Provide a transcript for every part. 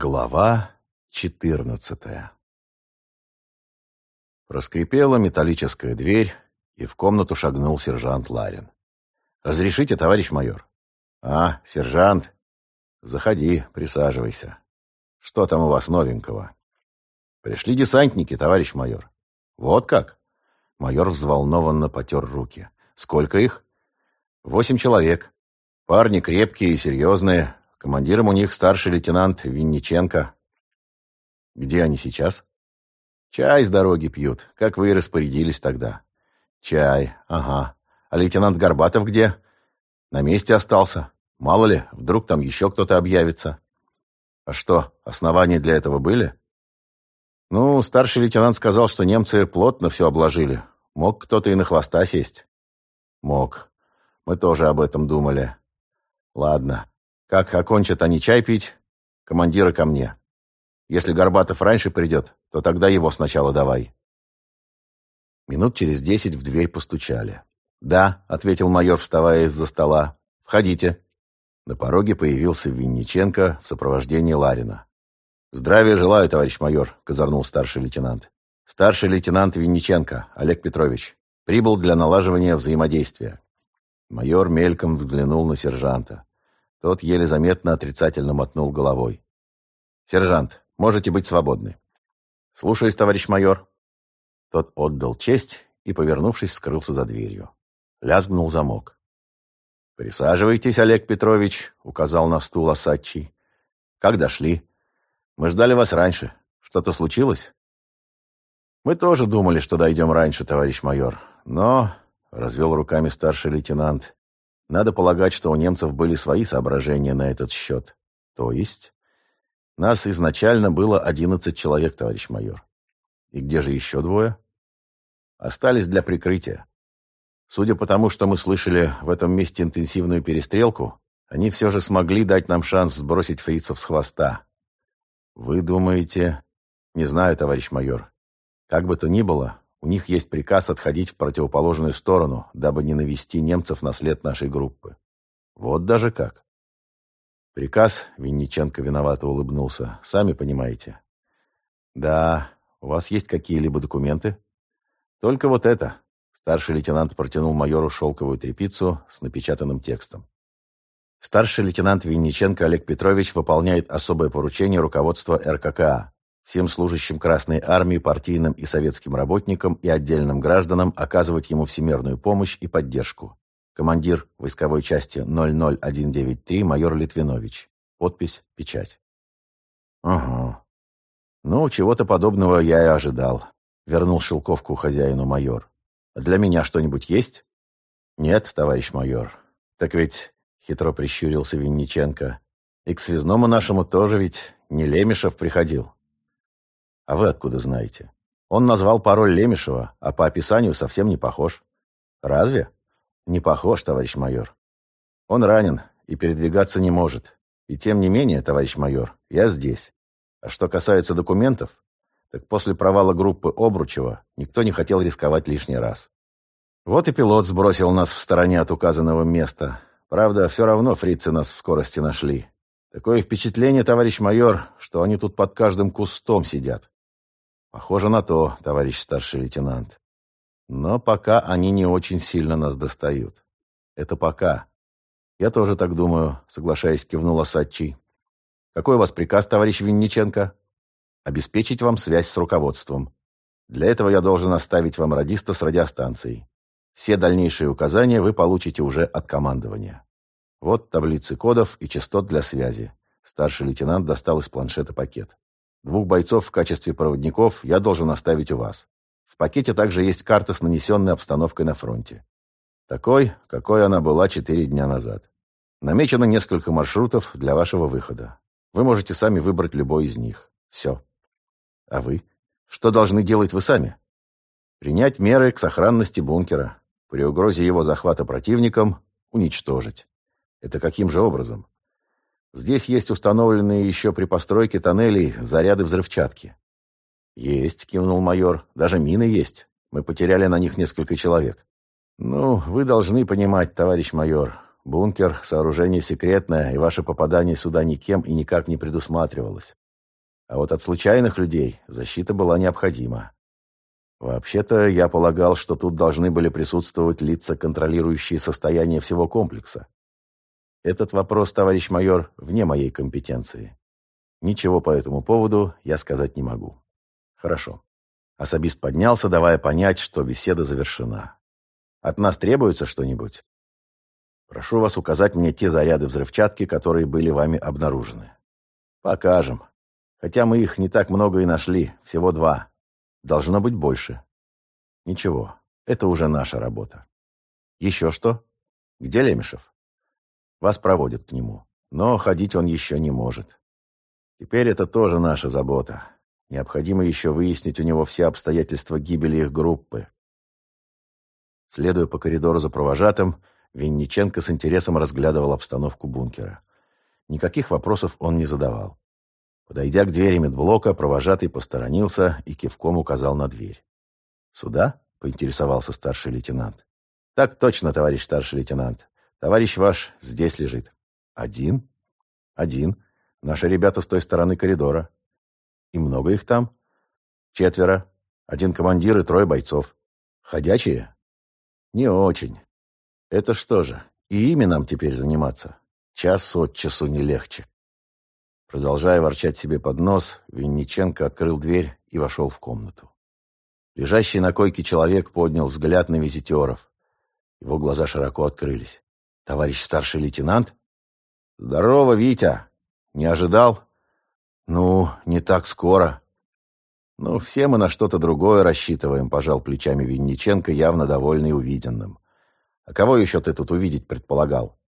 Глава четырнадцатая Проскрипела металлическая дверь, и в комнату шагнул сержант Ларин. «Разрешите, товарищ майор?» «А, сержант? Заходи, присаживайся. Что там у вас новенького?» «Пришли десантники, товарищ майор». «Вот как?» Майор взволнованно потер руки. «Сколько их?» «Восемь человек. Парни крепкие и серьезные, Командиром у них старший лейтенант Винниченко. Где они сейчас? Чай с дороги пьют, как вы и распорядились тогда. Чай, ага. А лейтенант Горбатов где? На месте остался. Мало ли, вдруг там еще кто-то объявится. А что, основания для этого были? Ну, старший лейтенант сказал, что немцы плотно все обложили. Мог кто-то и на хвоста сесть. Мог. Мы тоже об этом думали. Ладно, как окончат они чай пить, командира ко мне. Если Горбатов раньше придет, то тогда его сначала давай. Минут через десять в дверь постучали. «Да», — ответил майор, вставая из-за стола. «Входите». На пороге появился Винниченко в сопровождении Ларина. «Здравия желаю, товарищ майор», — козырнул старший лейтенант. «Старший лейтенант Винниченко, Олег Петрович, прибыл для налаживания взаимодействия». Майор мельком взглянул на сержанта. Тот еле заметно отрицательно мотнул головой. «Сержант, можете быть свободны». «Слушаюсь, товарищ майор». Тот отдал честь и, повернувшись, скрылся за дверью. Лязгнул замок. «Присаживайтесь, Олег Петрович», — указал на стул Осадчий. «Как дошли? Мы ждали вас раньше. Что-то случилось?» «Мы тоже думали, что дойдем раньше, товарищ майор. Но...» — развел руками старший лейтенант. Надо полагать, что у немцев были свои соображения на этот счет. То есть? Нас изначально было одиннадцать человек, товарищ майор. И где же еще двое? Остались для прикрытия. Судя по тому, что мы слышали в этом месте интенсивную перестрелку, они все же смогли дать нам шанс сбросить фрицев с хвоста. Вы думаете... Не знаю, товарищ майор. Как бы то ни было, у них есть приказ отходить в противоположную сторону, дабы не навести немцев на след нашей группы. Вот даже как. Приказ, Винниченко виновато улыбнулся, сами понимаете. Да, у вас есть какие-либо документы? Только вот это. Старший лейтенант протянул майору шелковую тряпицу с напечатанным текстом. Старший лейтенант Винниченко Олег Петрович выполняет особое поручение руководства РККА всем служащим Красной Армии, партийным и советским работникам и отдельным гражданам оказывать ему всемирную помощь и поддержку. Командир войсковой части 00193 майор Литвинович. Подпись, печать. Ага. Ну, чего-то подобного я и ожидал. Вернул шелковку хозяину майор. Для меня что-нибудь есть? Нет, товарищ майор. Так ведь, хитро прищурился Винниченко, и к связному нашему тоже ведь не Лемешев приходил. А вы откуда знаете? Он назвал пароль Лемешева, а по описанию совсем не похож. Разве? Не похож, товарищ майор. Он ранен и передвигаться не может. И тем не менее, товарищ майор, я здесь. А что касается документов, так после провала группы Обручева никто не хотел рисковать лишний раз. Вот и пилот сбросил нас в стороне от указанного места. Правда, все равно фрицы нас в скорости нашли. Такое впечатление, товарищ майор, что они тут под каждым кустом сидят. Похоже на то, товарищ старший лейтенант. Но пока они не очень сильно нас достают. Это пока. Я тоже так думаю, соглашаясь, кивнула Сатчий. Какой у вас приказ, товарищ Винниченко? Обеспечить вам связь с руководством. Для этого я должен оставить вам радиста с радиостанцией. Все дальнейшие указания вы получите уже от командования. Вот таблицы кодов и частот для связи. Старший лейтенант достал из планшета пакет. Двух бойцов в качестве проводников я должен оставить у вас. В пакете также есть карта с нанесенной обстановкой на фронте. Такой, какой она была четыре дня назад. Намечено несколько маршрутов для вашего выхода. Вы можете сами выбрать любой из них. Все. А вы? Что должны делать вы сами? Принять меры к сохранности бункера. При угрозе его захвата противником уничтожить. Это каким же образом? Здесь есть установленные еще при постройке тоннелей заряды взрывчатки. Есть, кивнул майор. Даже мины есть. Мы потеряли на них несколько человек. Ну, вы должны понимать, товарищ майор. Бункер — сооружение секретное, и ваше попадание сюда никем и никак не предусматривалось. А вот от случайных людей защита была необходима. Вообще-то, я полагал, что тут должны были присутствовать лица, контролирующие состояние всего комплекса. Этот вопрос, товарищ майор, вне моей компетенции. Ничего по этому поводу я сказать не могу. Хорошо. Особист поднялся, давая понять, что беседа завершена. От нас требуется что-нибудь? Прошу вас указать мне те заряды взрывчатки, которые были вами обнаружены. Покажем. Хотя мы их не так много и нашли, всего два. Должно быть больше. Ничего, это уже наша работа. Еще что? Где Лемешев? Вас проводят к нему, но ходить он еще не может. Теперь это тоже наша забота. Необходимо еще выяснить у него все обстоятельства гибели их группы. Следуя по коридору за провожатым, Винниченко с интересом разглядывал обстановку бункера. Никаких вопросов он не задавал. Подойдя к двери медблока, провожатый посторонился и кивком указал на дверь. «Сюда?» — поинтересовался старший лейтенант. «Так точно, товарищ старший лейтенант. Товарищ ваш здесь лежит». «Один?» «Один. Наши ребята с той стороны коридора». «И много их там?» «Четверо. Один командир и трое бойцов». «Ходячие?» «Не очень. Это что же, и ими нам теперь заниматься? Час от часу не легче». Продолжая ворчать себе под нос, Винниченко открыл дверь и вошел в комнату. Лежащий на койке человек поднял взгляд на визитеров. Его глаза широко открылись. «Товарищ старший лейтенант?» «Здорово, Витя! Не ожидал?» «Ну, не так скоро». «Ну, все мы на что-то другое рассчитываем», — пожал плечами Винниченко, явно довольный увиденным. «А кого еще ты тут увидеть предполагал?»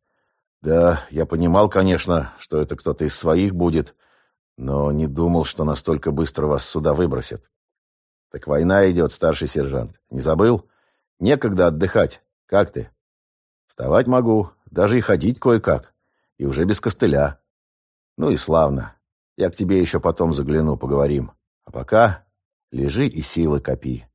Да, я понимал, конечно, что это кто-то из своих будет, но не думал, что настолько быстро вас сюда выбросят. Так война идет, старший сержант. Не забыл? Некогда отдыхать. Как ты? Вставать могу, даже и ходить кое-как. И уже без костыля. Ну и славно. Я к тебе еще потом загляну, поговорим. А пока лежи и силы копи.